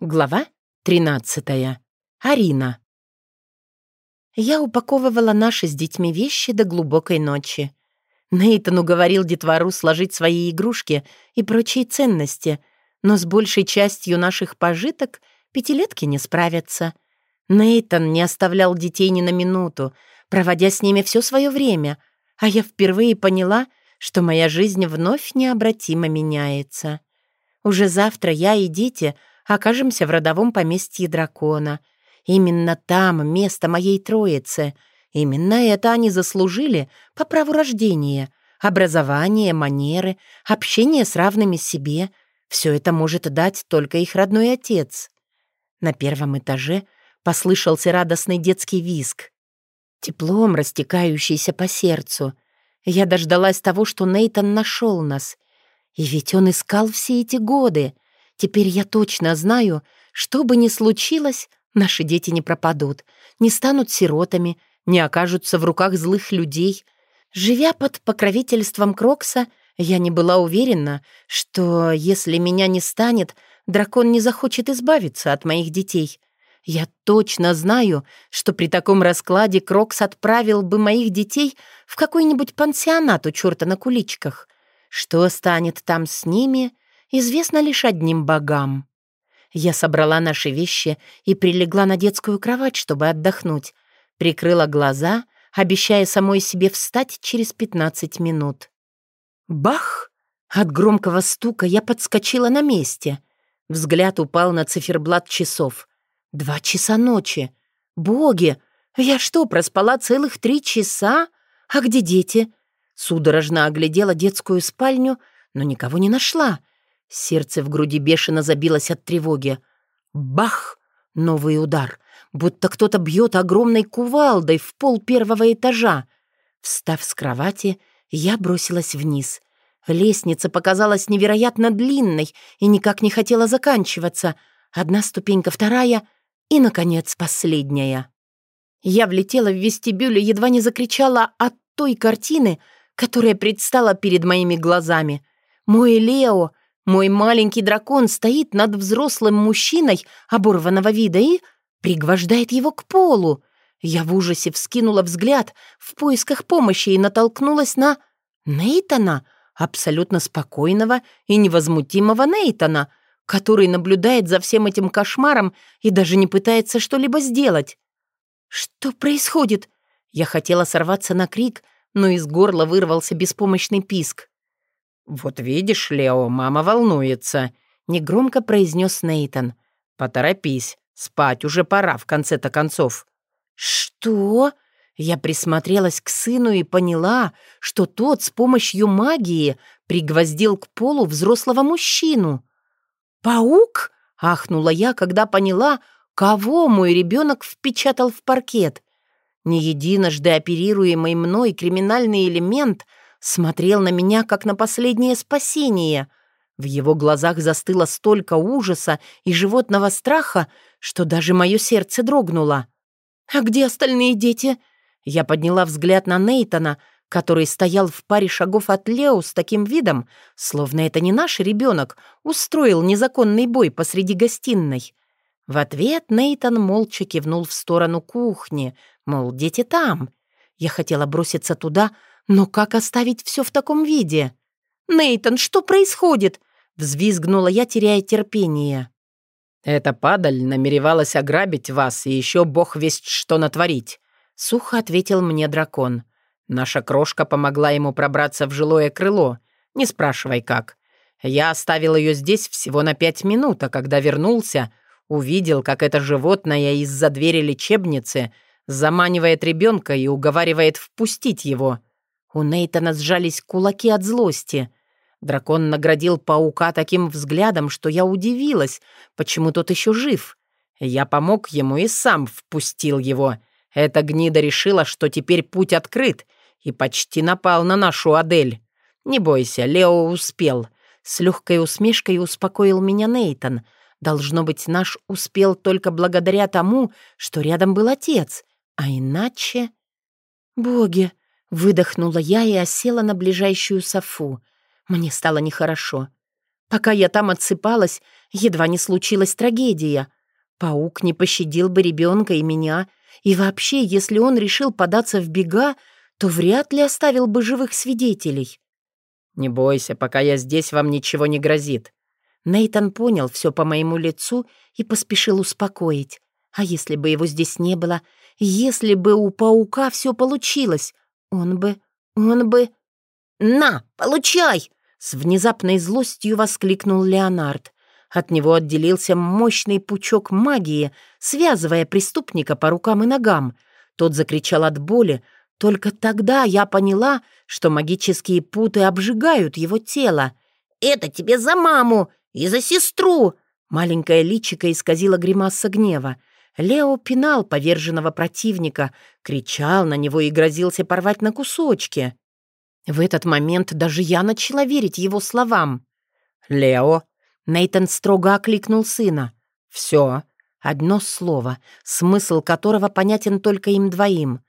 Глава 13. Арина. Я упаковывала наши с детьми вещи до глубокой ночи. Нейтан уговорил детвору сложить свои игрушки и прочие ценности, но с большей частью наших пожиток пятилетки не справятся. Нейтан не оставлял детей ни на минуту, проводя с ними все свое время, а я впервые поняла, что моя жизнь вновь необратимо меняется. Уже завтра я и дети — окажемся в родовом поместье дракона. Именно там место моей троицы. Именно это они заслужили по праву рождения. Образование, манеры, общение с равными себе — все это может дать только их родной отец. На первом этаже послышался радостный детский визг. Теплом растекающийся по сердцу. Я дождалась того, что Нейтон нашел нас. И ведь он искал все эти годы — Теперь я точно знаю, что бы ни случилось, наши дети не пропадут, не станут сиротами, не окажутся в руках злых людей. Живя под покровительством Крокса, я не была уверена, что если меня не станет, дракон не захочет избавиться от моих детей. Я точно знаю, что при таком раскладе Крокс отправил бы моих детей в какой-нибудь пансионат у черта на куличках. Что станет там с ними — известно лишь одним богам. Я собрала наши вещи и прилегла на детскую кровать, чтобы отдохнуть. Прикрыла глаза, обещая самой себе встать через 15 минут. Бах! От громкого стука я подскочила на месте. Взгляд упал на циферблат часов. Два часа ночи. Боги! Я что, проспала целых три часа? А где дети? Судорожно оглядела детскую спальню, но никого не нашла. Сердце в груди бешено забилось от тревоги. Бах! Новый удар. Будто кто-то бьет огромной кувалдой в пол первого этажа. Встав с кровати, я бросилась вниз. Лестница показалась невероятно длинной и никак не хотела заканчиваться. Одна ступенька, вторая и, наконец, последняя. Я влетела в вестибюль и едва не закричала от той картины, которая предстала перед моими глазами. Мой Лео мой маленький дракон стоит над взрослым мужчиной оборванного вида и пригвождает его к полу. Я в ужасе вскинула взгляд в поисках помощи и натолкнулась на Нейтона, абсолютно спокойного и невозмутимого Нейтона, который наблюдает за всем этим кошмаром и даже не пытается что-либо сделать. «Что происходит?» Я хотела сорваться на крик, но из горла вырвался беспомощный писк. «Вот видишь, Лео, мама волнуется», — негромко произнес Нейтон. «Поторопись, спать уже пора в конце-то концов». «Что?» Я присмотрелась к сыну и поняла, что тот с помощью магии пригвоздил к полу взрослого мужчину. «Паук?» — ахнула я, когда поняла, кого мой ребенок впечатал в паркет. Не единожды оперируемый мной криминальный элемент смотрел на меня, как на последнее спасение. В его глазах застыло столько ужаса и животного страха, что даже мое сердце дрогнуло. «А где остальные дети?» Я подняла взгляд на Нейтона, который стоял в паре шагов от Лео с таким видом, словно это не наш ребенок устроил незаконный бой посреди гостиной. В ответ Нейтон молча кивнул в сторону кухни, мол, дети там. Я хотела броситься туда, но как оставить все в таком виде? Нейтон, что происходит? Взвизгнула я, теряя терпение. «Эта падаль намеревалась ограбить вас и еще бог весть что натворить», — сухо ответил мне дракон. «Наша крошка помогла ему пробраться в жилое крыло. Не спрашивай, как. Я оставил ее здесь всего на пять минут, а когда вернулся, увидел, как это животное из-за двери лечебницы заманивает ребенка и уговаривает впустить его. У Нейтана сжались кулаки от злости. Дракон наградил паука таким взглядом, что я удивилась, почему тот еще жив. Я помог ему и сам впустил его. Эта гнида решила, что теперь путь открыт, и почти напал на нашу Адель. Не бойся, Лео успел. С легкой усмешкой успокоил меня Нейтан. Должно быть, наш успел только благодаря тому, что рядом был отец. А иначе... Боги, Выдохнула я и осела на ближайшую софу. Мне стало нехорошо. Пока я там отсыпалась, едва не случилась трагедия. Паук не пощадил бы ребенка и меня, и вообще, если он решил податься в бега, то вряд ли оставил бы живых свидетелей. «Не бойся, пока я здесь, вам ничего не грозит». Нейтан понял все по моему лицу и поспешил успокоить. А если бы его здесь не было, если бы у паука все получилось, он бы... он бы... «На, получай!» С внезапной злостью воскликнул Леонард. От него отделился мощный пучок магии, связывая преступника по рукам и ногам. Тот закричал от боли. Только тогда я поняла, что магические путы обжигают его тело. «Это тебе за маму и за сестру!» Маленькое личико исказило гримаса гнева. Лео пинал поверженного противника, кричал на него и грозился порвать на кусочки. В этот момент даже я начала верить его словам. «Лео!» Нейтан строго окликнул сына. «Все!» Одно слово, смысл которого понятен только им двоим.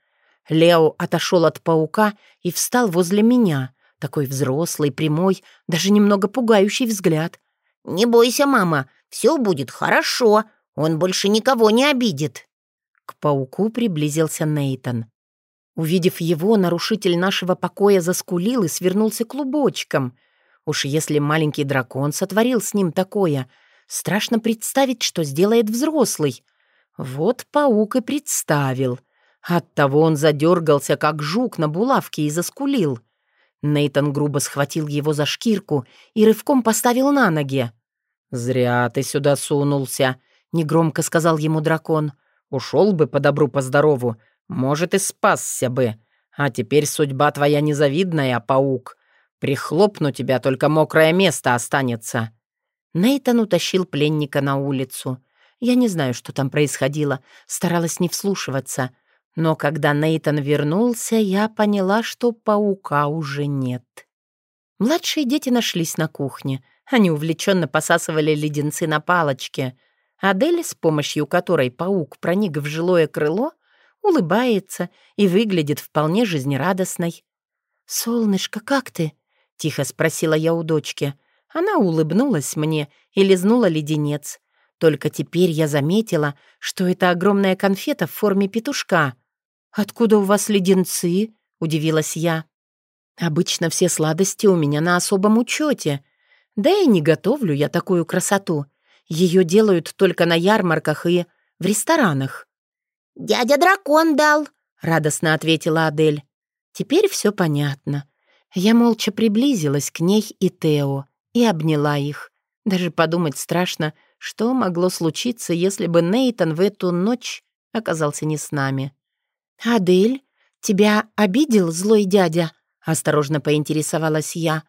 Лео отошел от паука и встал возле меня. Такой взрослый, прямой, даже немного пугающий взгляд. «Не бойся, мама, все будет хорошо. Он больше никого не обидит». К пауку приблизился Нейтан. Увидев его, нарушитель нашего покоя заскулил и свернулся клубочком. Уж если маленький дракон сотворил с ним такое, страшно представить, что сделает взрослый. Вот паук и представил. Оттого он задергался, как жук на булавке, и заскулил. Нейтан грубо схватил его за шкирку и рывком поставил на ноги. «Зря ты сюда сунулся», — негромко сказал ему дракон. «Ушел бы по добру, по здорову, может, и спасся бы. А теперь судьба твоя незавидная, паук. Прихлопну тебя, только мокрое место останется». Нейтан утащил пленника на улицу. Я не знаю, что там происходило, старалась не вслушиваться. Но когда Нейтан вернулся, я поняла, что паука уже нет. Младшие дети нашлись на кухне. Они увлеченно посасывали леденцы на палочке. Адель, с помощью которой паук проник в жилое крыло, улыбается и выглядит вполне жизнерадостной. «Солнышко, как ты?» — тихо спросила я у дочки. Она улыбнулась мне и лизнула леденец. Только теперь я заметила, что это огромная конфета в форме петушка. «Откуда у вас леденцы?» — удивилась я. «Обычно все сладости у меня на особом учете. Да и не готовлю я такую красоту. Ее делают только на ярмарках и в ресторанах». «Дядя дракон дал», — радостно ответила Адель. Теперь все понятно. Я молча приблизилась к ней и Тео и обняла их. Даже подумать страшно, что могло случиться, если бы Нейтан в эту ночь оказался не с нами. «Адель, тебя обидел злой дядя?» — осторожно поинтересовалась я.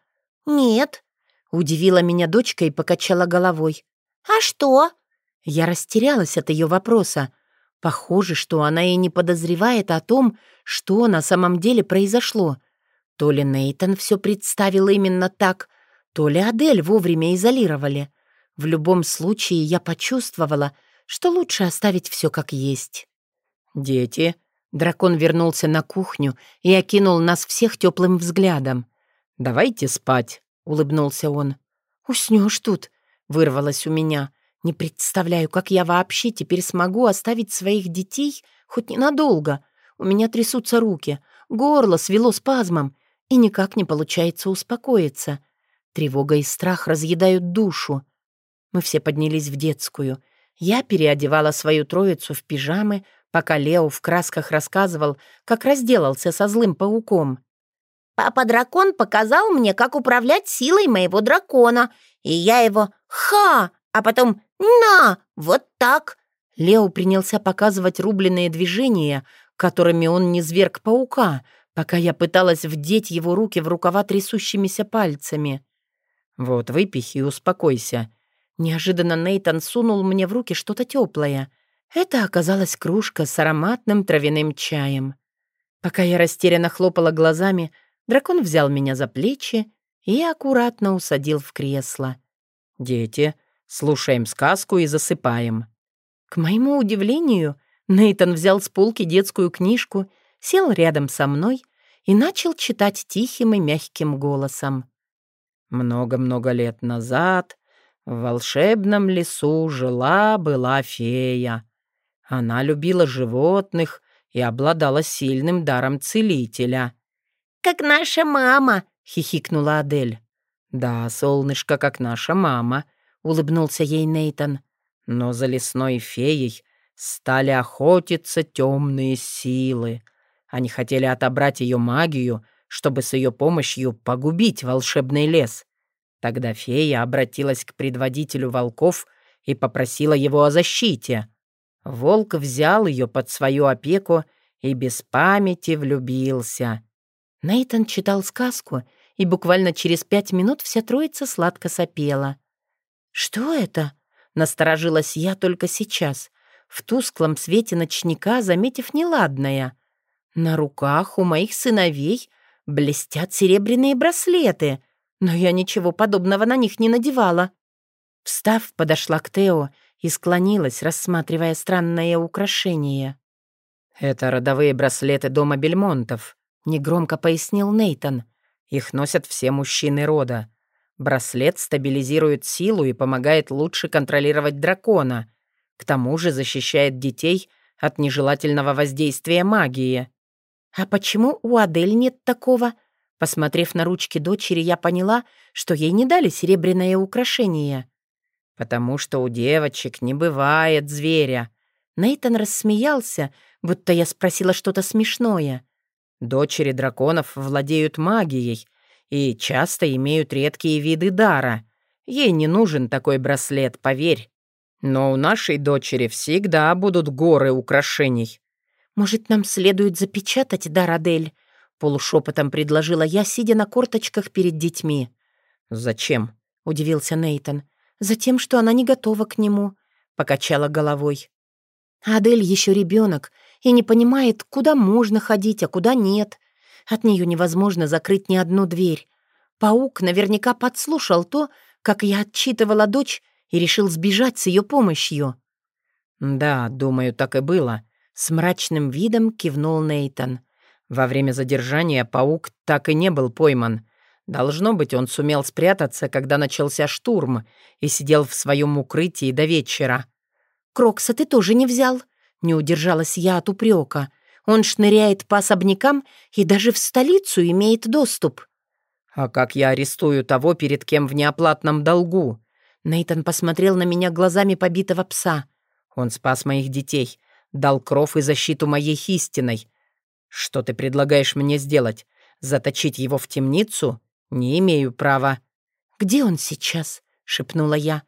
«Нет», — удивила меня дочка и покачала головой. «А что?» Я растерялась от ее вопроса. Похоже, что она и не подозревает о том, что на самом деле произошло. То ли Нейтан все представил именно так, то ли Адель вовремя изолировали. В любом случае я почувствовала, что лучше оставить все как есть. «Дети?» Дракон вернулся на кухню и окинул нас всех теплым взглядом. «Давайте спать», — улыбнулся он. «Уснешь тут», — вырвалось у меня. Не представляю, как я вообще теперь смогу оставить своих детей хоть ненадолго. У меня трясутся руки, горло свело спазмом, и никак не получается успокоиться. Тревога и страх разъедают душу. Мы все поднялись в детскую. Я переодевала свою троицу в пижамы, пока Лео в красках рассказывал, как разделался со злым пауком. «Папа-дракон показал мне, как управлять силой моего дракона, и я его «ха!» а потом «На! Вот так!» Лео принялся показывать рубленные движения, которыми он не зверг паука, пока я пыталась вдеть его руки в рукава трясущимися пальцами. «Вот, выпей и успокойся». Неожиданно Нейтан сунул мне в руки что-то теплое. Это оказалась кружка с ароматным травяным чаем. Пока я растерянно хлопала глазами, дракон взял меня за плечи и аккуратно усадил в кресло. «Дети, Слушаем сказку и засыпаем». К моему удивлению, Нейтон взял с полки детскую книжку, сел рядом со мной и начал читать тихим и мягким голосом. Много-много лет назад В волшебном лесу жила-была фея. Она любила животных и обладала сильным даром целителя. «Как наша мама!» — хихикнула Адель. «Да, солнышко, как наша мама», — улыбнулся ей Нейтон. «Но за лесной феей стали охотиться темные силы. Они хотели отобрать ее магию, чтобы с ее помощью погубить волшебный лес. Тогда фея обратилась к предводителю волков и попросила его о защите. Волк взял ее под свою опеку и без памяти влюбился. Нейтон читал сказку, и буквально через пять минут вся троица сладко сопела. «Что это?» — насторожилась я только сейчас, в тусклом свете ночника, заметив неладное. На руках у моих сыновей блестят серебряные браслеты, но я ничего подобного на них не надевала. Встав, подошла к Тео и склонилась, рассматривая странное украшение. «Это родовые браслеты дома Бельмонтов», — негромко пояснил Нейтон. «Их носят все мужчины рода. Браслет стабилизирует силу и помогает лучше контролировать дракона. К тому же защищает детей от нежелательного воздействия магии». «А почему у Адель нет такого?» Посмотрев на ручки дочери, я поняла, что ей не дали серебряное украшение. «Потому что у девочек не бывает зверя». Нейтан рассмеялся, будто я спросила что-то смешное. «Дочери драконов владеют магией и часто имеют редкие виды дара. Ей не нужен такой браслет, поверь. Но у нашей дочери всегда будут горы украшений». «Может, нам следует запечатать дар Адель?» Полушепотом предложила я, сидя на корточках перед детьми. «Зачем?» — удивился Нейтон. Затем, что она не готова к нему, покачала головой. Адель еще ребенок и не понимает, куда можно ходить, а куда нет. От нее невозможно закрыть ни одну дверь. Паук наверняка подслушал то, как я отчитывала дочь и решил сбежать с ее помощью. «Да, думаю, так и было», — с мрачным видом кивнул Нейтон. Во время задержания паук так и не был пойман. Должно быть, он сумел спрятаться, когда начался штурм, и сидел в своем укрытии до вечера. «Крокса ты тоже не взял?» — не удержалась я от упрека. «Он шныряет по особнякам и даже в столицу имеет доступ». «А как я арестую того, перед кем в неоплатном долгу?» Нейтан посмотрел на меня глазами побитого пса. «Он спас моих детей, дал кров и защиту моей истинной. Что ты предлагаешь мне сделать? Заточить его в темницу? «Не имею права». «Где он сейчас?» — шепнула я.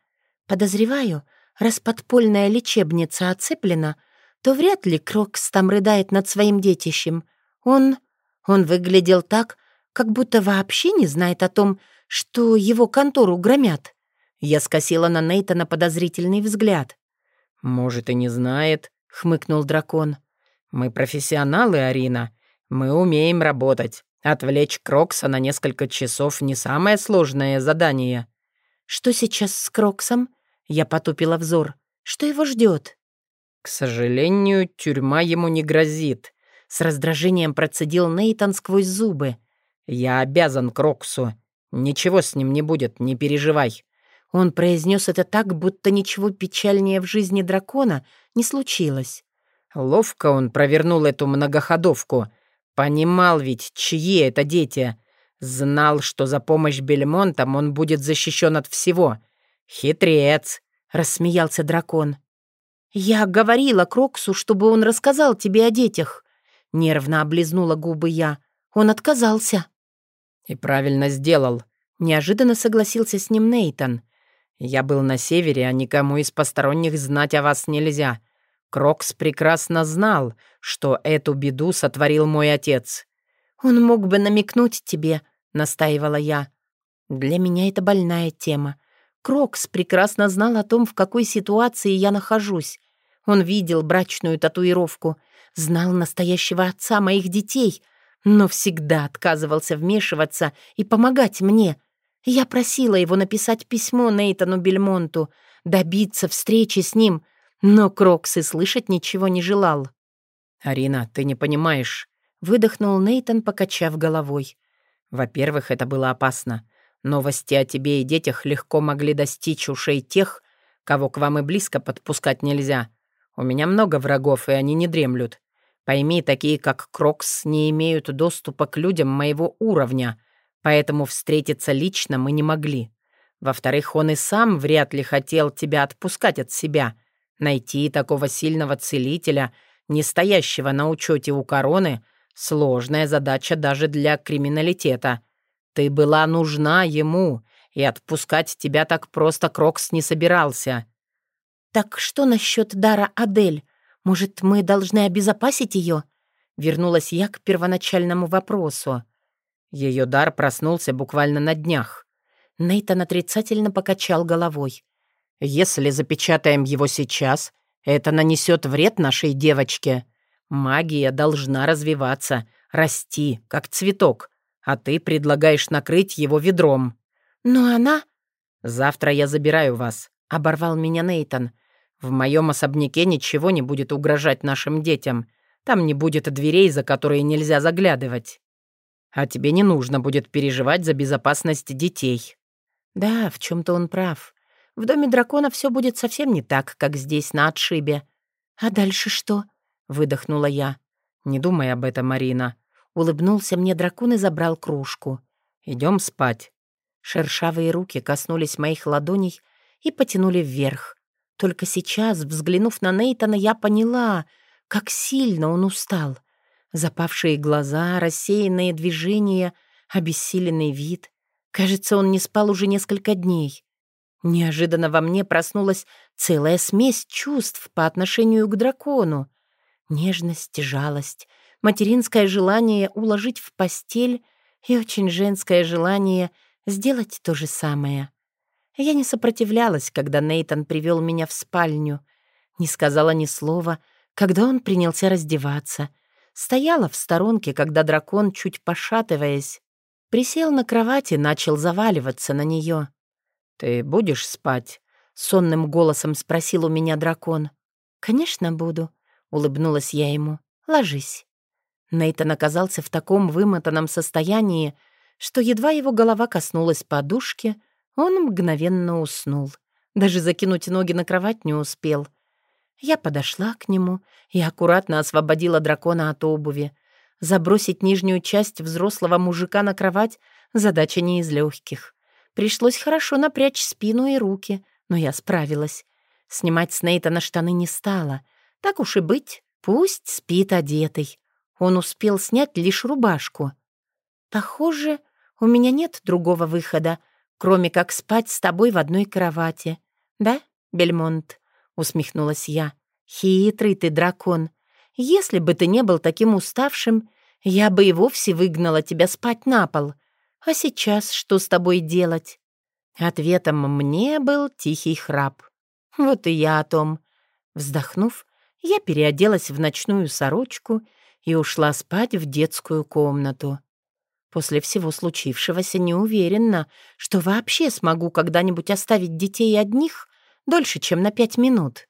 «Подозреваю, раз подпольная лечебница оцеплена, то вряд ли Крокс там рыдает над своим детищем. Он... он выглядел так, как будто вообще не знает о том, что его контору громят». Я скосила на Нейтана подозрительный взгляд. «Может, и не знает», — хмыкнул дракон. «Мы профессионалы, Арина. Мы умеем работать. Отвлечь Крокса на несколько часов не самое сложное задание. Что сейчас с Кроксом? Я потупила взор. Что его ждет? К сожалению, тюрьма ему не грозит. С раздражением процедил Нейтан сквозь зубы. Я обязан Кроксу. Ничего с ним не будет, не переживай. Он произнес это так, будто ничего печальнее в жизни дракона не случилось. Ловко он провернул эту многоходовку — Понимал ведь, чьи это дети. Знал, что за помощь Бельмонтам он будет защищен от всего. Хитрец, рассмеялся дракон. Я говорила Кроксу, чтобы он рассказал тебе о детях. Нервно облизнула губы я. Он отказался. И правильно сделал. Неожиданно согласился с ним Нейтан. Я был на севере, а никому из посторонних знать о вас нельзя. Крокс прекрасно знал, что эту беду сотворил мой отец. «Он мог бы намекнуть тебе», — настаивала я. «Для меня это больная тема. Крокс прекрасно знал о том, в какой ситуации я нахожусь. Он видел брачную татуировку, знал настоящего отца моих детей, но всегда отказывался вмешиваться и помогать мне. Я просила его написать письмо Нейтану Бельмонту, добиться встречи с ним, но Крокс и слышать ничего не желал. «Арина, ты не понимаешь», — выдохнул Нейтан, покачав головой. «Во-первых, это было опасно. Новости о тебе и детях легко могли достичь ушей тех, кого к вам и близко подпускать нельзя. У меня много врагов, и они не дремлют. Пойми, такие как Крокс не имеют доступа к людям моего уровня, поэтому встретиться лично мы не могли. Во-вторых, он и сам вряд ли хотел тебя отпускать от себя. Найти такого сильного целителя, не стоящего на учете у короны, сложная задача даже для криминалитета. Ты была нужна ему, и отпускать тебя так просто Крокс не собирался. «Так что насчет дара Адель? Может, мы должны обезопасить ее?» Вернулась я к первоначальному вопросу. Ее дар проснулся буквально на днях. Нейтан отрицательно покачал головой. «Если запечатаем его сейчас, это нанесет вред нашей девочке. Магия должна развиваться, расти, как цветок, а ты предлагаешь накрыть его ведром». «Но она...» «Завтра я забираю вас», — оборвал меня Нейтан. «В моем особняке ничего не будет угрожать нашим детям. Там не будет дверей, за которые нельзя заглядывать. А тебе не нужно будет переживать за безопасность детей». Да, в чем то он прав. В доме дракона все будет совсем не так, как здесь, на отшибе. «А дальше что?» — выдохнула я. «Не думай об этом, Марина». Улыбнулся мне дракон и забрал кружку. Идем спать». Шершавые руки коснулись моих ладоней и потянули вверх. Только сейчас, взглянув на Нейтана, я поняла, как сильно он устал. Запавшие глаза, рассеянные движения, обессиленный вид. Кажется, он не спал уже несколько дней. Неожиданно во мне проснулась целая смесь чувств по отношению к дракону. Нежность, жалость, материнское желание уложить в постель и очень женское желание сделать то же самое. Я не сопротивлялась, когда Нейтан привел меня в спальню. Не сказала ни слова, когда он принялся раздеваться. Стояла в сторонке, когда дракон, чуть пошатываясь, Присел на кровати, начал заваливаться на нее. «Ты будешь спать?» — сонным голосом спросил у меня дракон. «Конечно, буду», — улыбнулась я ему. «Ложись». Нейтан оказался в таком вымотанном состоянии, что едва его голова коснулась подушки, он мгновенно уснул. Даже закинуть ноги на кровать не успел. Я подошла к нему и аккуратно освободила дракона от обуви. Забросить нижнюю часть взрослого мужика на кровать — задача не из легких. Пришлось хорошо напрячь спину и руки, но я справилась. Снимать с Нейтана штаны не стала. Так уж и быть, пусть спит одетый. Он успел снять лишь рубашку. Похоже, у меня нет другого выхода, кроме как спать с тобой в одной кровати. Да, Бельмонт? Усмехнулась я. Хитрый ты дракон. Если бы ты не был таким уставшим, я бы и вовсе выгнала тебя спать на пол. А сейчас что с тобой делать?» Ответом мне был тихий храп. Вот и я о том. Вздохнув, я переоделась в ночную сорочку и ушла спать в детскую комнату. После всего случившегося не уверена, что вообще смогу когда-нибудь оставить детей одних дольше, чем на пять минут.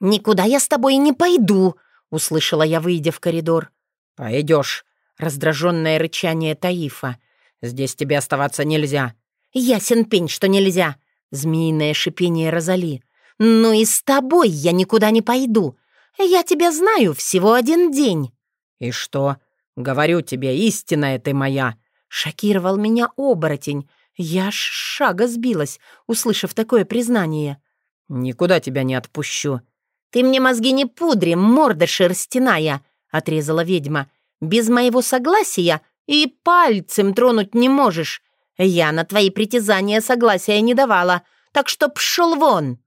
«Никуда я с тобой не пойду!» — услышала я, выйдя в коридор. «Пойдешь!» — раздраженное рычание Таифа. «Здесь тебе оставаться нельзя». «Ясен пень, что нельзя!» — змеиное шипение Розали. «Ну и с тобой я никуда не пойду. Я тебя знаю всего один день». «И что? Говорю тебе, истинная ты моя!» Шокировал меня оборотень. Я аж шага сбилась, услышав такое признание. «Никуда тебя не отпущу», «Ты мне мозги не пудри, морда шерстяная!» — отрезала ведьма. «Без моего согласия и пальцем тронуть не можешь. Я на твои притязания согласия не давала, так что пшел вон!»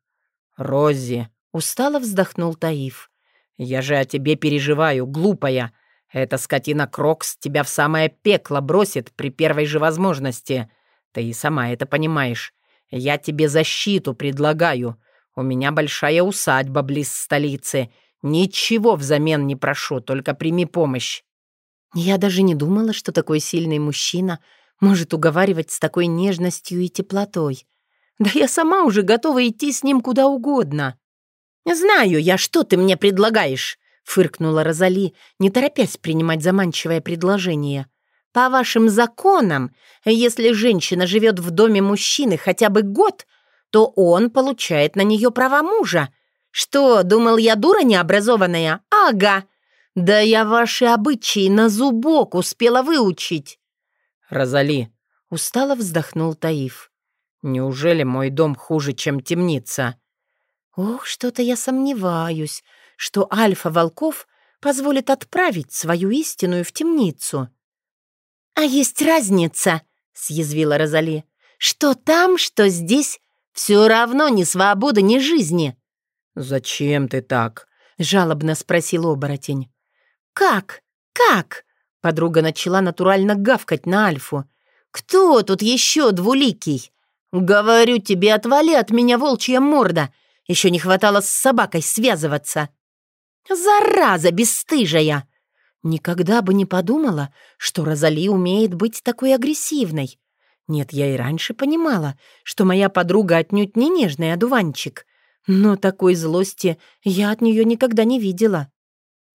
«Рози!» — устало вздохнул Таиф. «Я же о тебе переживаю, глупая. Эта скотина Крокс тебя в самое пекло бросит при первой же возможности. Ты и сама это понимаешь. Я тебе защиту предлагаю. У меня большая усадьба близ столицы. Ничего взамен не прошу, только прими помощь». Я даже не думала, что такой сильный мужчина может уговаривать с такой нежностью и теплотой. Да я сама уже готова идти с ним куда угодно. «Знаю я, что ты мне предлагаешь», — фыркнула Розали, не торопясь принимать заманчивое предложение. По вашим законам, если женщина живет в доме мужчины хотя бы год, то он получает на нее права мужа. Что, думал я дура необразованная? Ага. Да я ваши обычаи на зубок успела выучить. Розали, устало вздохнул Таиф. Неужели мой дом хуже, чем темница? Ох, что-то я сомневаюсь, что Альфа Волков позволит отправить свою истинную в темницу. «А есть разница», — съязвила Розали. «Что там, что здесь, все равно ни свободы, ни жизни». «Зачем ты так?» — жалобно спросил оборотень. «Как? Как?» — подруга начала натурально гавкать на Альфу. «Кто тут еще двуликий? Говорю тебе, отвали от меня волчья морда. Еще не хватало с собакой связываться». «Зараза бесстыжая!» Никогда бы не подумала, что Розали умеет быть такой агрессивной. Нет, я и раньше понимала, что моя подруга отнюдь не нежный одуванчик, но такой злости я от нее никогда не видела.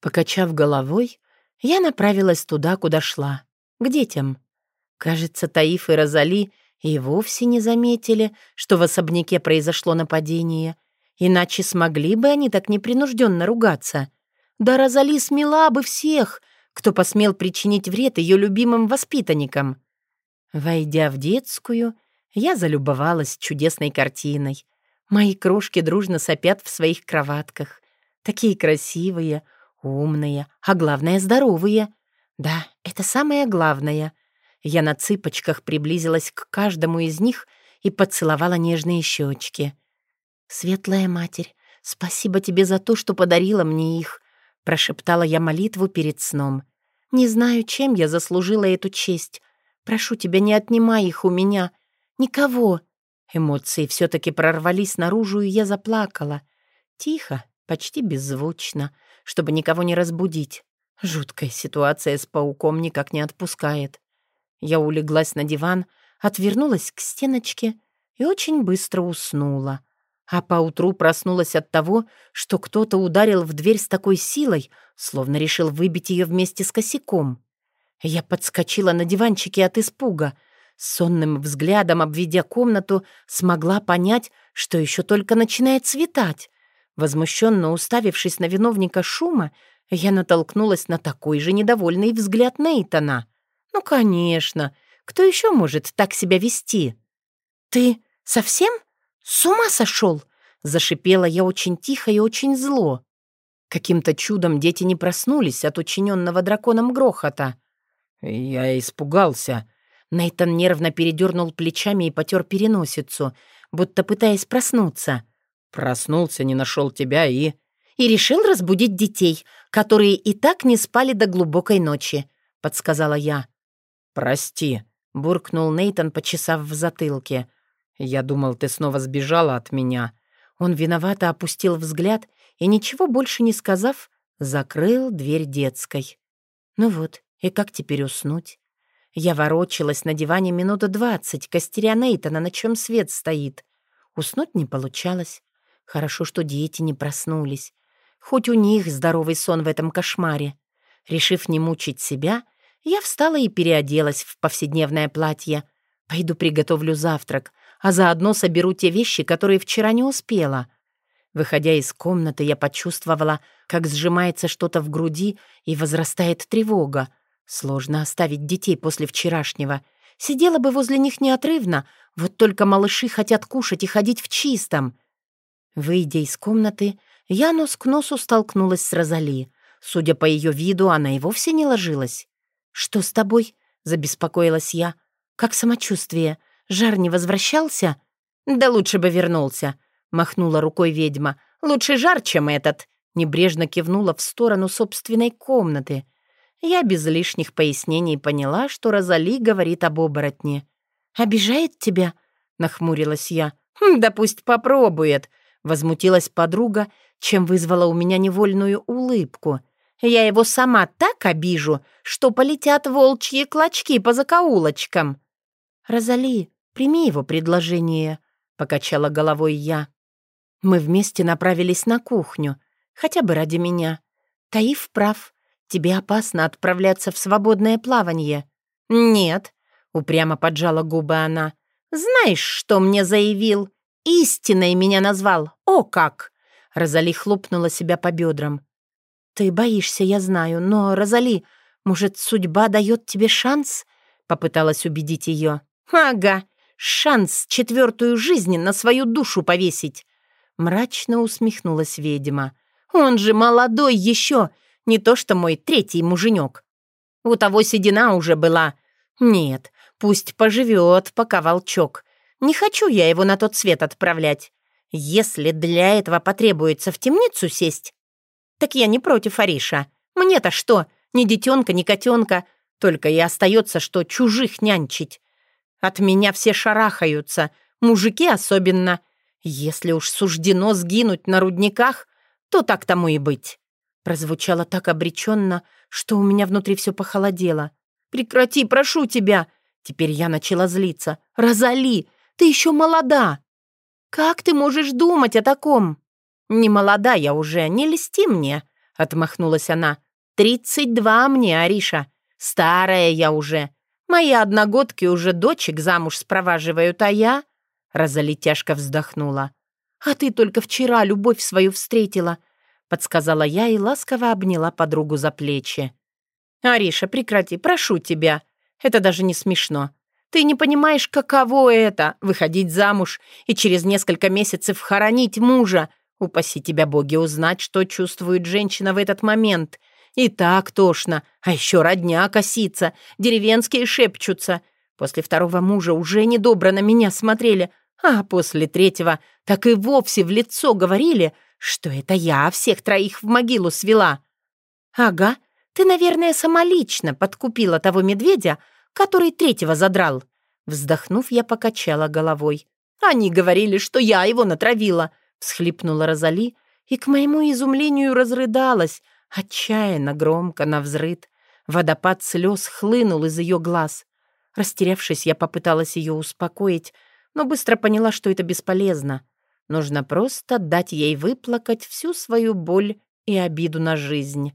Покачав головой, я направилась туда, куда шла, к детям. Кажется, Таиф и Розали и вовсе не заметили, что в особняке произошло нападение, иначе смогли бы они так непринужденно ругаться. Да Розали смела бы всех, кто посмел причинить вред ее любимым воспитанникам. Войдя в детскую, я залюбовалась чудесной картиной. Мои крошки дружно сопят в своих кроватках. Такие красивые, умные, а главное, здоровые. Да, это самое главное. Я на цыпочках приблизилась к каждому из них и поцеловала нежные щечки. «Светлая Матерь, спасибо тебе за то, что подарила мне их. Прошептала я молитву перед сном. «Не знаю, чем я заслужила эту честь. Прошу тебя, не отнимай их у меня. Никого». Эмоции все-таки прорвались наружу, и я заплакала. Тихо, почти беззвучно, чтобы никого не разбудить. Жуткая ситуация с пауком никак не отпускает. Я улеглась на диван, отвернулась к стеночке и очень быстро уснула а поутру проснулась от того, что кто-то ударил в дверь с такой силой, словно решил выбить ее вместе с косяком. Я подскочила на диванчике от испуга. Сонным взглядом, обведя комнату, смогла понять, что еще только начинает светать. Возмущенно уставившись на виновника шума, я натолкнулась на такой же недовольный взгляд Нейтона. «Ну, конечно, кто еще может так себя вести?» «Ты совсем?» «С ума сошел!» — зашипела я очень тихо и очень зло. Каким-то чудом дети не проснулись от учиненного драконом грохота. «Я испугался». Нейтан нервно передернул плечами и потер переносицу, будто пытаясь проснуться. «Проснулся, не нашел тебя и...» «И решил разбудить детей, которые и так не спали до глубокой ночи», — подсказала я. «Прости», — буркнул Нейтан, почесав в затылке. «Я думал, ты снова сбежала от меня». Он виновато опустил взгляд и, ничего больше не сказав, закрыл дверь детской. Ну вот, и как теперь уснуть? Я ворочалась на диване минуты двадцать, костеря Нейтана, на чем свет стоит. Уснуть не получалось. Хорошо, что дети не проснулись. Хоть у них здоровый сон в этом кошмаре. Решив не мучить себя, я встала и переоделась в повседневное платье. Пойду приготовлю завтрак — а заодно соберу те вещи, которые вчера не успела. Выходя из комнаты, я почувствовала, как сжимается что-то в груди и возрастает тревога. Сложно оставить детей после вчерашнего. Сидела бы возле них неотрывно, вот только малыши хотят кушать и ходить в чистом. Выйдя из комнаты, я нос к носу столкнулась с Розали. Судя по ее виду, она и вовсе не ложилась. «Что с тобой?» — забеспокоилась я. «Как самочувствие? Жар не возвращался? Да лучше бы вернулся, махнула рукой ведьма. Лучше жар, чем этот. Небрежно кивнула в сторону собственной комнаты. Я без лишних пояснений поняла, что Розали говорит об оборотне. «Обижает тебя?» — нахмурилась я. «Хм, «Да пусть попробует», — возмутилась подруга, чем вызвала у меня невольную улыбку. «Я его сама так обижу, что полетят волчьи клочки по закоулочкам». «Розали, Прими его предложение», — покачала головой я. Мы вместе направились на кухню, хотя бы ради меня. Таиф прав, тебе опасно отправляться в свободное плавание. «Нет», — упрямо поджала губы она. «Знаешь, что мне заявил? Истиной меня назвал. О как!» Розали хлопнула себя по бедрам. «Ты боишься, я знаю, но, Розали, может, судьба дает тебе шанс?» Попыталась убедить ее. «Ага, шанс четвертую жизнь на свою душу повесить!» Мрачно усмехнулась ведьма. «Он же молодой еще, не то что мой третий муженек. У того седина уже была. Нет, пусть поживет, пока волчок. Не хочу я его на тот свет отправлять. Если для этого потребуется в темницу сесть, так я не против Ариша. Мне-то что, ни детенка, ни котенка, только и остается, что чужих нянчить. От меня все шарахаются, мужики особенно. Если уж суждено сгинуть на рудниках, то так тому и быть. Прозвучало так обреченно, что у меня внутри все похолодело. «Прекрати, прошу тебя!» Теперь я начала злиться. «Розали, ты еще молода!» «Как ты можешь думать о таком?» «Не молода я уже, не льсти мне!» — отмахнулась она. «Тридцать два мне, Ариша. Старая я уже. Мои одногодки уже дочек замуж спроваживают, а я...» Розали тяжко вздохнула. «А ты только вчера любовь свою встретила подсказала я и ласково обняла подругу за плечи. «Ариша, прекрати, прошу тебя. Это даже не смешно. Ты не понимаешь, каково это — выходить замуж и через несколько месяцев хоронить мужа. Упаси тебя, боги, узнать, что чувствует женщина в этот момент. И так тошно, а еще родня косится, деревенские шепчутся. После второго мужа уже недобро на меня смотрели, а после третьего так и вовсе в лицо говорили, что это я всех троих в могилу свела. Ага, ты, наверное, самолично подкупила того медведя, который третьего задрал. Вздохнув, я покачала головой. Они говорили, что я его натравила, всхлипнула Розали и, к моему изумлению, разрыдалась, отчаянно громко навзрыд. Водопад слез хлынул из ее глаз. Растерявшись, я попыталась ее успокоить, но быстро поняла, что это бесполезно. Нужно просто дать ей выплакать всю свою боль и обиду на жизнь.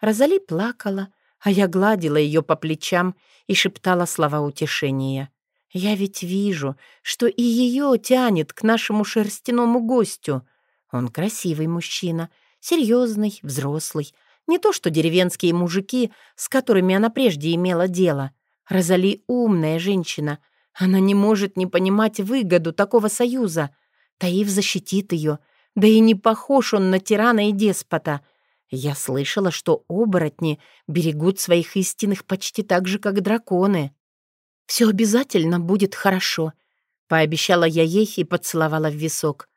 Розали плакала, а я гладила ее по плечам и шептала слова утешения. «Я ведь вижу, что и ее тянет к нашему шерстяному гостю. Он красивый мужчина, серьезный, взрослый, не то что деревенские мужики, с которыми она прежде имела дело. Розали умная женщина. Она не может не понимать выгоду такого союза — Таив защитит ее, да и не похож он на тирана и деспота. Я слышала, что оборотни берегут своих истинных почти так же, как драконы. «Все обязательно будет хорошо», — пообещала я ей и поцеловала в висок.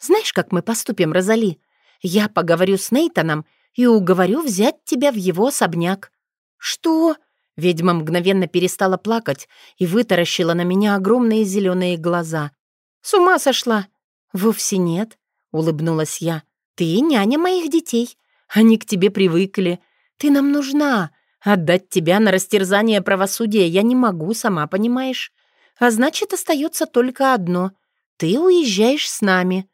«Знаешь, как мы поступим, Розали? Я поговорю с Нейтаном и уговорю взять тебя в его особняк». «Что?» Ведьма мгновенно перестала плакать и вытаращила на меня огромные зеленые глаза. «С ума сошла! «Вовсе нет», — улыбнулась я. «Ты няня моих детей. Они к тебе привыкли. Ты нам нужна. Отдать тебя на растерзание правосудия я не могу, сама понимаешь. А значит, остается только одно. Ты уезжаешь с нами».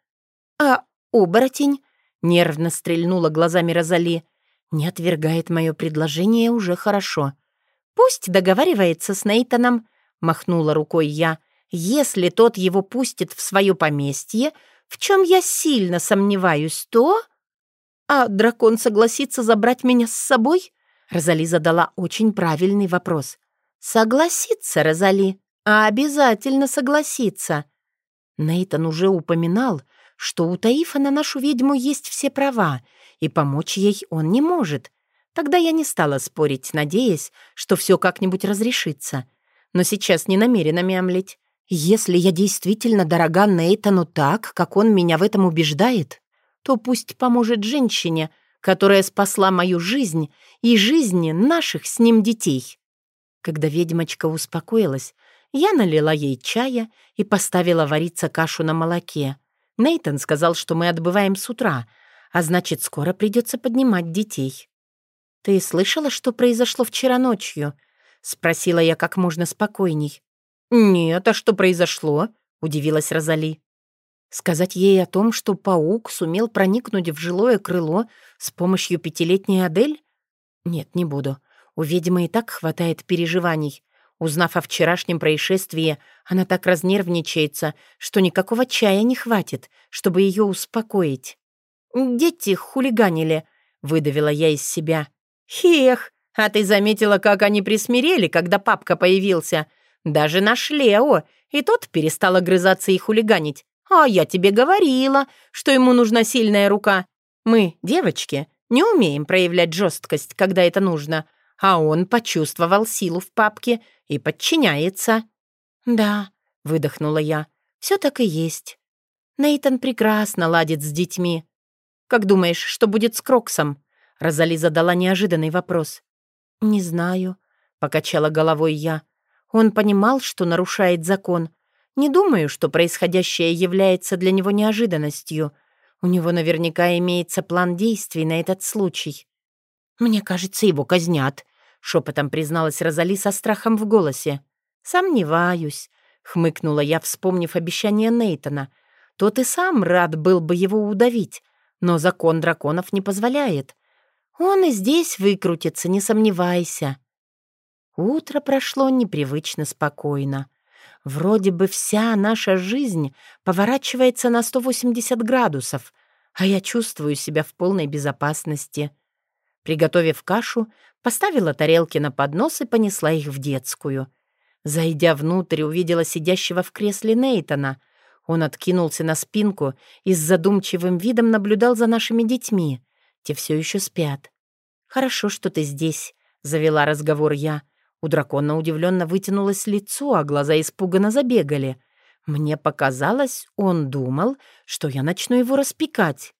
«А оборотень?» — нервно стрельнула глазами Розали. «Не отвергает мое предложение уже хорошо. Пусть договаривается с Нейтаном», — махнула рукой я. Если тот его пустит в свое поместье, в чем я сильно сомневаюсь, то... А дракон согласится забрать меня с собой? Розали задала очень правильный вопрос. Согласится, Розали, а обязательно согласится. Нейтан уже упоминал, что у Таифа на нашу ведьму есть все права, и помочь ей он не может. Тогда я не стала спорить, надеясь, что все как-нибудь разрешится. Но сейчас не намерена мямлить. Если я действительно дорога Нейтану так, как он меня в этом убеждает, то пусть поможет женщине, которая спасла мою жизнь и жизни наших с ним детей. Когда ведьмочка успокоилась, я налила ей чая и поставила вариться кашу на молоке. Нейтан сказал, что мы отбываем с утра, а значит, скоро придется поднимать детей. «Ты слышала, что произошло вчера ночью?» — спросила я как можно спокойней. «Нет, а что произошло?» — удивилась Розали. Сказать ей о том, что паук сумел проникнуть в жилое крыло с помощью пятилетней Адель? Нет, не буду. У ведьмы и так хватает переживаний. Узнав о вчерашнем происшествии, она так разнервничается, что никакого чая не хватит, чтобы ее успокоить. «Дети хулиганили», — выдавила я из себя. «Хех, а ты заметила, как они присмирели, когда папка появился? Даже наш Лео, и тот перестал огрызаться и хулиганить. А я тебе говорила, что ему нужна сильная рука. Мы, девочки, не умеем проявлять жесткость, когда это нужно, а он почувствовал силу в папке и подчиняется». «Да», — выдохнула я, — «все так и есть. Нейтан прекрасно ладит с детьми. Как думаешь, что будет с Кроксом?» Розали задала неожиданный вопрос. «Не знаю», — покачала головой я. «Он понимал, что нарушает закон. Не думаю, что происходящее является для него неожиданностью. У него наверняка имеется план действий на этот случай». «Мне кажется, его казнят», шепотом призналась Розали со страхом в голосе. «Сомневаюсь», — хмыкнула я, вспомнив обещание Нейтона. «Тот и сам рад был бы его удавить, но закон драконов не позволяет. Он и здесь выкрутится, не сомневайся». Утро прошло непривычно спокойно. Вроде бы вся наша жизнь поворачивается на 180 градусов, а я чувствую себя в полной безопасности. Приготовив кашу, Поставила тарелки на поднос и понесла их в детскую. Зайдя внутрь, увидела сидящего в кресле Нейтона. Он откинулся на спинку и с задумчивым видом наблюдал за нашими детьми. Те все еще спят. «Хорошо, что ты здесь», — завела разговор я. У дракона удивленно вытянулось лицо, а глаза испуганно забегали. Мне показалось, он думал, что я начну его распекать.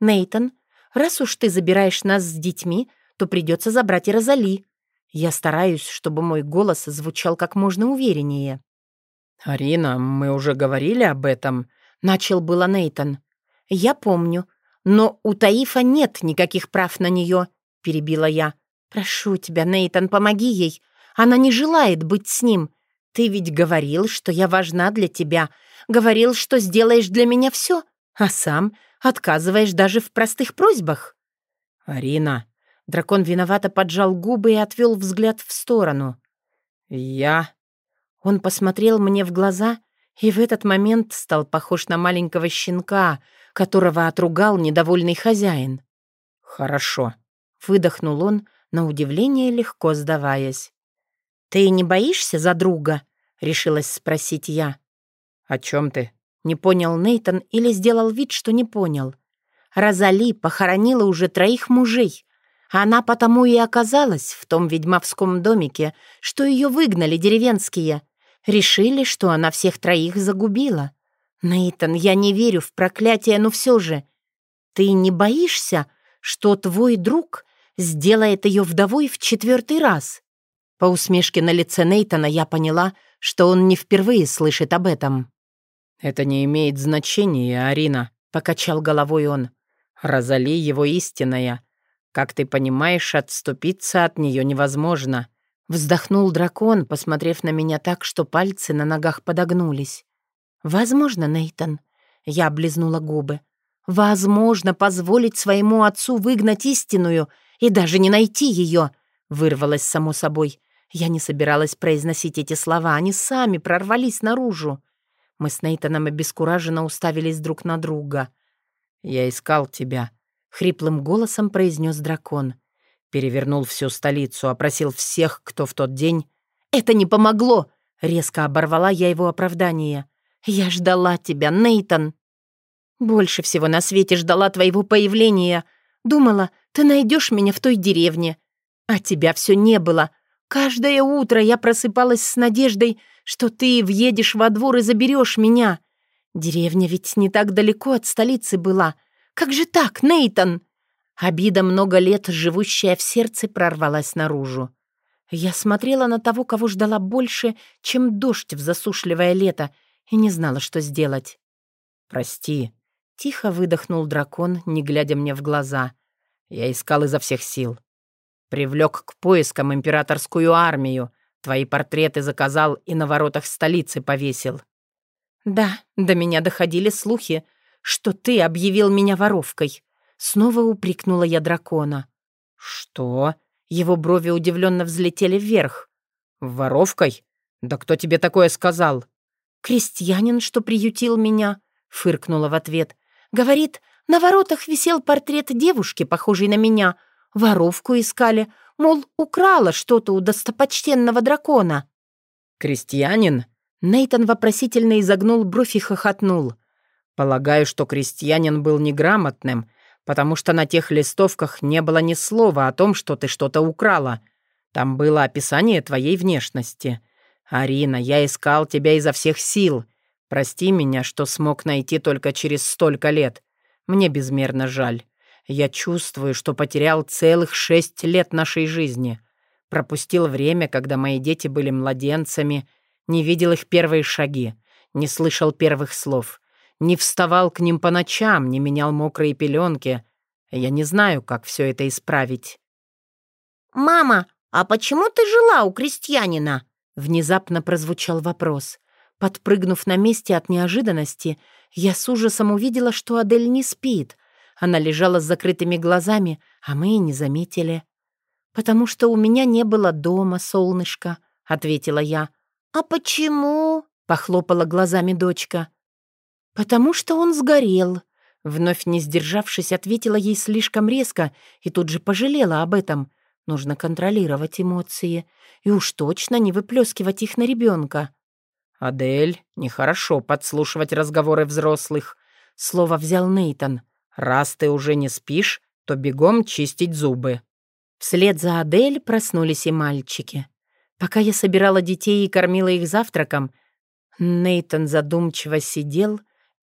Нейтон, раз уж ты забираешь нас с детьми, то придется забрать и Розали. Я стараюсь, чтобы мой голос звучал как можно увереннее. «Арина, мы уже говорили об этом», — начал было Нейтон. «Я помню, но у Таифа нет никаких прав на нее», — перебила я. «Прошу тебя, Нейтон, помоги ей. Она не желает быть с ним. Ты ведь говорил, что я важна для тебя, говорил, что сделаешь для меня все, а сам отказываешь даже в простых просьбах». «Арина, Дракон виновато поджал губы и отвел взгляд в сторону. «Я...» Он посмотрел мне в глаза и в этот момент стал похож на маленького щенка, которого отругал недовольный хозяин. «Хорошо», — выдохнул он, на удивление легко сдаваясь. «Ты не боишься за друга?» — решилась спросить я. «О чем ты?» — не понял Нейтон или сделал вид, что не понял. Розали похоронила уже троих мужей, она потому и оказалась в том ведьмовском домике, что ее выгнали деревенские. Решили, что она всех троих загубила. Нейтан, я не верю в проклятие, но все же. Ты не боишься, что твой друг сделает ее вдовой в четвертый раз? По усмешке на лице Нейтана я поняла, что он не впервые слышит об этом. «Это не имеет значения, Арина», — покачал головой он. «Розали его истинная, как ты понимаешь, отступиться от нее невозможно». Вздохнул дракон, посмотрев на меня так, что пальцы на ногах подогнулись. «Возможно, Нейтон. Я облизнула губы. «Возможно, позволить своему отцу выгнать истинную и даже не найти ее», — вырвалось само собой. Я не собиралась произносить эти слова, они сами прорвались наружу. Мы с Нейтаном обескураженно уставились друг на друга. «Я искал тебя», — хриплым голосом произнес дракон. Перевернул всю столицу, опросил всех, кто в тот день... «Это не помогло!» — резко оборвала я его оправдание. «Я ждала тебя, Нейтон. Больше всего на свете ждала твоего появления. Думала, ты найдешь меня в той деревне. А тебя все не было. Каждое утро я просыпалась с надеждой, что ты въедешь во двор и заберешь меня. Деревня ведь не так далеко от столицы была — как же так, Нейтон? Обида, много лет живущая в сердце, прорвалась наружу. Я смотрела на того, кого ждала больше, чем дождь в засушливое лето, и не знала, что сделать. «Прости», — тихо выдохнул дракон, не глядя мне в глаза. «Я искал изо всех сил. Привлек к поискам императорскую армию. Твои портреты заказал и на воротах столицы повесил». «Да, до меня доходили слухи, что ты объявил меня воровкой. Снова упрекнула я дракона. Что? Его брови удивленно взлетели вверх. «Воровкой? Да кто тебе такое сказал?» «Крестьянин, что приютил меня», — фыркнула в ответ. «Говорит, на воротах висел портрет девушки, похожей на меня. Воровку искали, мол, украла что-то у достопочтенного дракона». «Крестьянин?» Нейтон вопросительно изогнул бровь и хохотнул. «Полагаю, что крестьянин был неграмотным, потому что на тех листовках не было ни слова о том, что ты что-то украла. Там было описание твоей внешности. Арина, я искал тебя изо всех сил. Прости меня, что смог найти только через столько лет. Мне безмерно жаль. Я чувствую, что потерял целых шесть лет нашей жизни. Пропустил время, когда мои дети были младенцами, не видел их первые шаги, не слышал первых слов, не вставал к ним по ночам, не менял мокрые пеленки. Я не знаю, как все это исправить. «Мама, а почему ты жила у крестьянина?» Внезапно прозвучал вопрос. Подпрыгнув на месте от неожиданности, я с ужасом увидела, что Адель не спит. Она лежала с закрытыми глазами, а мы и не заметили. «Потому что у меня не было дома, солнышко», — ответила я. «А почему?» — похлопала глазами дочка. «Потому что он сгорел», — вновь не сдержавшись, ответила ей слишком резко и тут же пожалела об этом. Нужно контролировать эмоции и уж точно не выплескивать их на ребенка. «Адель, нехорошо подслушивать разговоры взрослых», — слово взял Нейтон. «Раз ты уже не спишь, то бегом чистить зубы». Вслед за Адель проснулись и мальчики. Пока я собирала детей и кормила их завтраком, Нейтон задумчиво сидел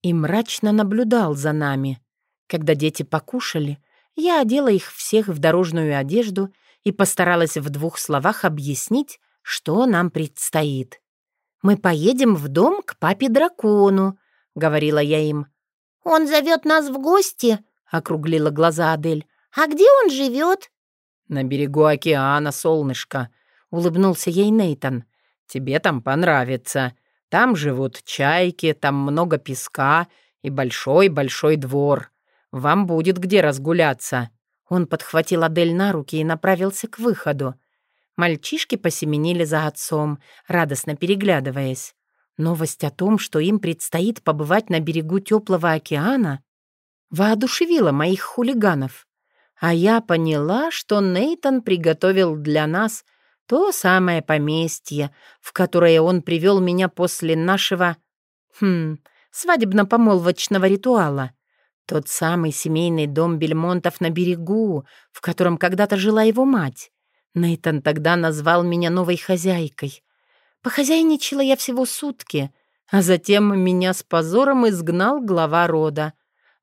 и мрачно наблюдал за нами. Когда дети покушали, я одела их всех в дорожную одежду и постаралась в двух словах объяснить, что нам предстоит. «Мы поедем в дом к папе-дракону», — говорила я им. «Он зовет нас в гости», — округлила глаза Адель. «А где он живет?» «На берегу океана, солнышко», — улыбнулся ей Нейтон. «Тебе там понравится. Там живут чайки, там много песка и большой-большой двор. Вам будет где разгуляться». Он подхватил Адель на руки и направился к выходу. Мальчишки посеменили за отцом, радостно переглядываясь. Новость о том, что им предстоит побывать на берегу теплого океана, воодушевила моих хулиганов. А я поняла, что Нейтон приготовил для нас то самое поместье, в которое он привел меня после нашего... Хм, свадебно-помолвочного ритуала. Тот самый семейный дом Бельмонтов на берегу, в котором когда-то жила его мать. Нейтан тогда назвал меня новой хозяйкой. Похозяйничала я всего сутки, а затем меня с позором изгнал глава рода.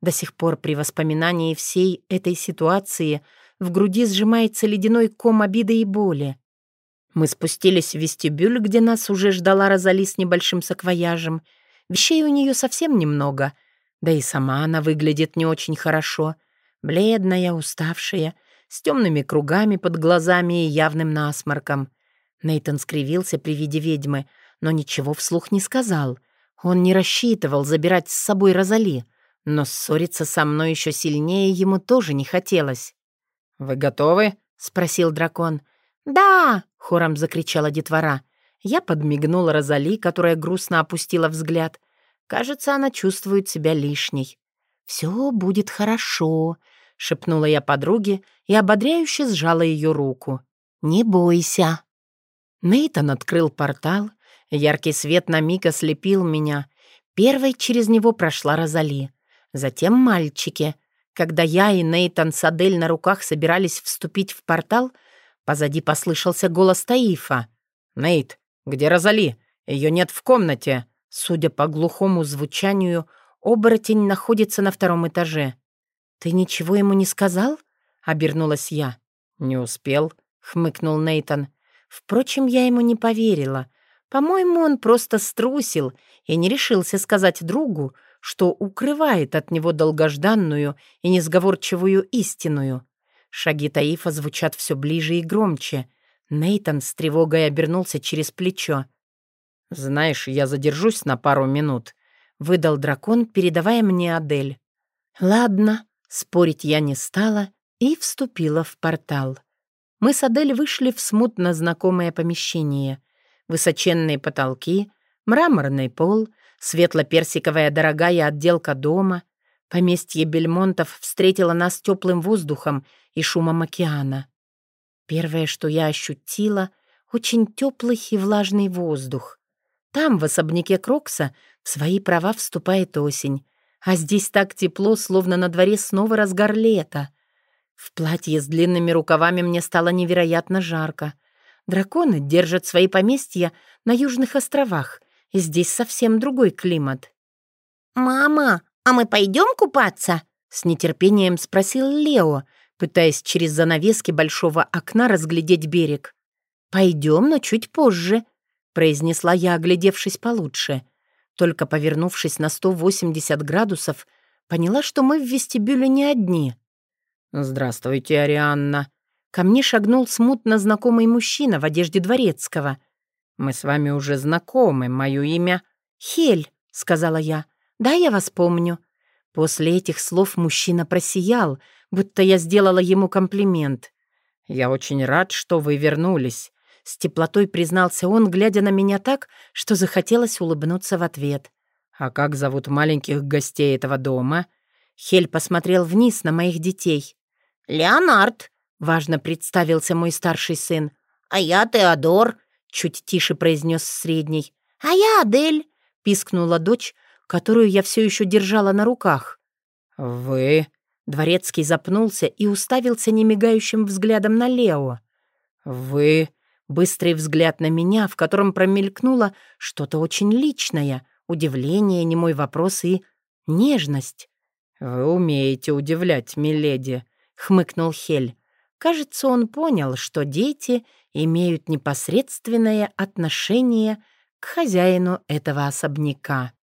До сих пор при воспоминании всей этой ситуации в груди сжимается ледяной ком обиды и боли. Мы спустились в вестибюль, где нас уже ждала Розали с небольшим саквояжем. Вещей у нее совсем немного, да и сама она выглядит не очень хорошо. Бледная, уставшая, с темными кругами под глазами и явным насморком. Нейтон скривился при виде ведьмы, но ничего вслух не сказал. Он не рассчитывал забирать с собой Розали, но ссориться со мной еще сильнее ему тоже не хотелось. «Вы готовы?» — спросил дракон. «Да!» — хором закричала детвора. Я подмигнула Розали, которая грустно опустила взгляд. Кажется, она чувствует себя лишней. «Все будет хорошо», — шепнула я подруге и ободряюще сжала ее руку. «Не бойся». Нейтан открыл портал, яркий свет на миг ослепил меня. Первой через него прошла Розали. Затем мальчики. Когда я и Нейтан с Адель на руках собирались вступить в портал, позади послышался голос Таифа. «Нейт, где Розали? Ее нет в комнате». Судя по глухому звучанию, оборотень находится на втором этаже. «Ты ничего ему не сказал?» — обернулась я. «Не успел», — хмыкнул Нейтон. Впрочем, я ему не поверила. По-моему, он просто струсил и не решился сказать другу, что укрывает от него долгожданную и несговорчивую истинную. Шаги Таифа звучат все ближе и громче. Нейтон с тревогой обернулся через плечо. «Знаешь, я задержусь на пару минут», — выдал дракон, передавая мне Адель. «Ладно», Спорить я не стала и вступила в портал. мы с Адель вышли в смутно знакомое помещение. Высоченные потолки, мраморный пол, светло-персиковая дорогая отделка дома. Поместье Бельмонтов встретило нас теплым воздухом и шумом океана. Первое, что я ощутила — очень теплый и влажный воздух. Там, в особняке Крокса, в свои права вступает осень, а здесь так тепло, словно на дворе снова разгар лета. В платье с длинными рукавами мне стало невероятно жарко. Драконы держат свои поместья на южных островах, и здесь совсем другой климат. «Мама, а мы пойдем купаться?» — с нетерпением спросил Лео, пытаясь через занавески большого окна разглядеть берег. «Пойдем, но чуть позже», — произнесла я, оглядевшись получше. Только повернувшись на 180 градусов, поняла, что мы в вестибюле не одни. «Здравствуйте, Арианна». Ко мне шагнул смутно знакомый мужчина в одежде дворецкого. «Мы с вами уже знакомы, мое имя...» «Хель», — сказала я. «Да, я вас помню». После этих слов мужчина просиял, будто я сделала ему комплимент. «Я очень рад, что вы вернулись. С теплотой признался он, глядя на меня так, что захотелось улыбнуться в ответ. «А как зовут маленьких гостей этого дома?» Хель посмотрел вниз на моих детей. «Леонард», — важно представился мой старший сын. «А я Теодор», — чуть тише произнес средний. «А я Адель», — пискнула дочь, которую я все еще держала на руках. «Вы...» Дворецкий запнулся и уставился немигающим взглядом на Лео. «Вы...» Быстрый взгляд на меня, в котором промелькнуло что-то очень личное, удивление, немой вопрос и нежность. «Вы умеете удивлять, миледи», — хмыкнул Хель. Кажется, он понял, что дети имеют непосредственное отношение к хозяину этого особняка.